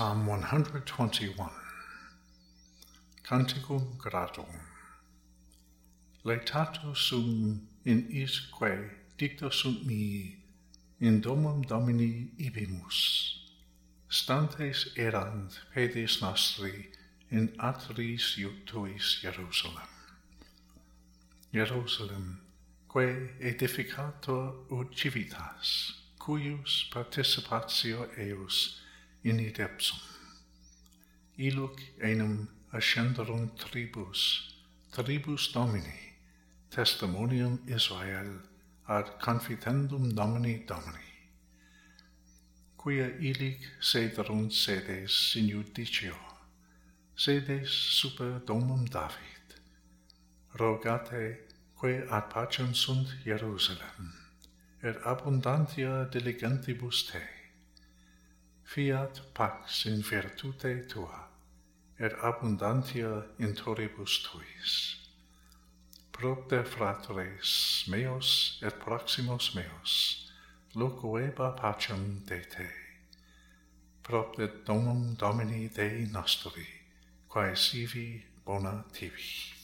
Psalm 121 Canticum gratum. Laetato sum in isque dicta sunt mi in domum Domini ibimus. Stantes erant pedes nostri in atris iutuis Jerusalem. Jerusalem quae edificator ut civitas cuius participatio eius in id epsum. Iluc enim ascenderum tribus, tribus Domini, testimonium Israel ad confitendum Domini Domini. Quia ilic sederunt sedes in judicio, sedes super domum David, rogate quae ad pacem sunt Jerusalem, et abundantia diligentibus Tei fiat pax in virtute tua, et abundantia in toribus tuis. Propter fratres meos et proximos meos, locueba pacem de te. Propter domum Domini Dei nostri, quae sivi bona tibi.